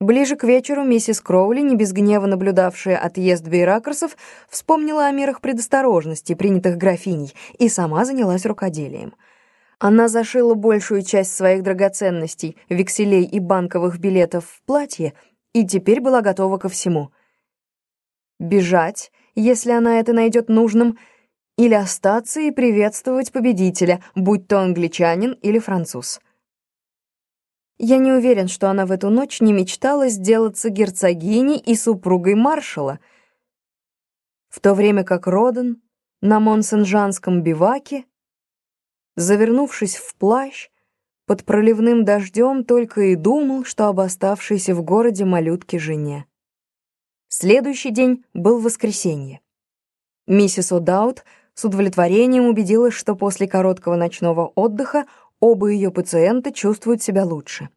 Ближе к вечеру миссис Кроули, не без гнева наблюдавшая отъезд бейракерсов, вспомнила о мерах предосторожности, принятых графиней, и сама занялась рукоделием. Она зашила большую часть своих драгоценностей, векселей и банковых билетов в платье и теперь была готова ко всему. Бежать, если она это найдет нужным, или остаться и приветствовать победителя, будь то англичанин или француз. Я не уверен, что она в эту ночь не мечтала сделаться герцогиней и супругой маршала, в то время как Роден на Монсен-Жанском биваке, завернувшись в плащ, под проливным дождем только и думал, что об оставшейся в городе малютке жене. Следующий день был воскресенье. Миссис О'Даут с удовлетворением убедилась, что после короткого ночного отдыха Оба ее пациента чувствуют себя лучше.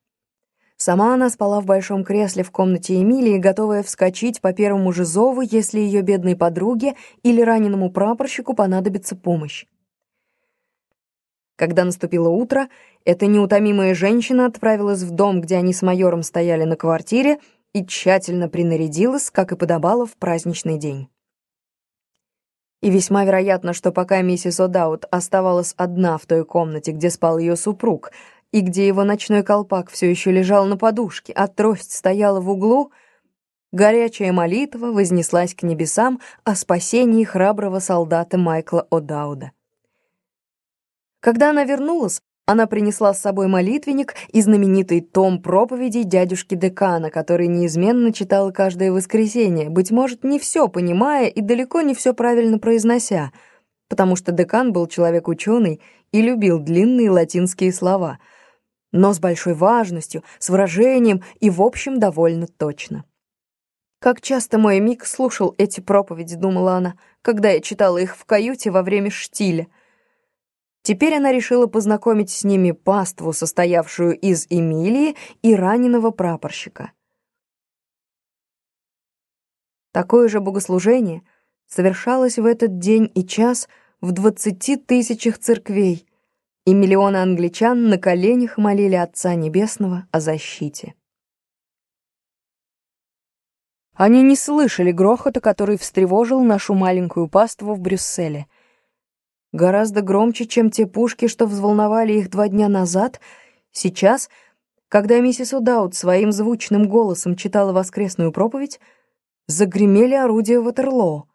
Сама она спала в большом кресле в комнате Эмилии, готовая вскочить по первому же зову, если ее бедной подруге или раненому прапорщику понадобится помощь. Когда наступило утро, эта неутомимая женщина отправилась в дом, где они с майором стояли на квартире, и тщательно принарядилась, как и подобало в праздничный день. И весьма вероятно, что пока миссис О'Даут оставалась одна в той комнате, где спал ее супруг, и где его ночной колпак все еще лежал на подушке, а трость стояла в углу, горячая молитва вознеслась к небесам о спасении храброго солдата Майкла О'Дауда. Когда она вернулась, она принесла с собой молитвенник и знаменитый том проповедей дядюшки Декана, который неизменно читал каждое воскресенье, быть может, не все понимая и далеко не все правильно произнося, потому что Декан был человек ученый и любил длинные латинские слова, но с большой важностью, с выражением и, в общем, довольно точно. Как часто мой Мик слушал эти проповеди, думала она, когда я читала их в каюте во время штиля. Теперь она решила познакомить с ними паству, состоявшую из Эмилии и раненого прапорщика. Такое же богослужение совершалось в этот день и час в двадцати тысячах церквей, и миллионы англичан на коленях молили Отца Небесного о защите. Они не слышали грохота, который встревожил нашу маленькую паству в Брюсселе — гораздо громче, чем те пушки, что взволновали их два дня назад, сейчас, когда миссис Удаут своим звучным голосом читала воскресную проповедь, загремели орудия Ватерлоо.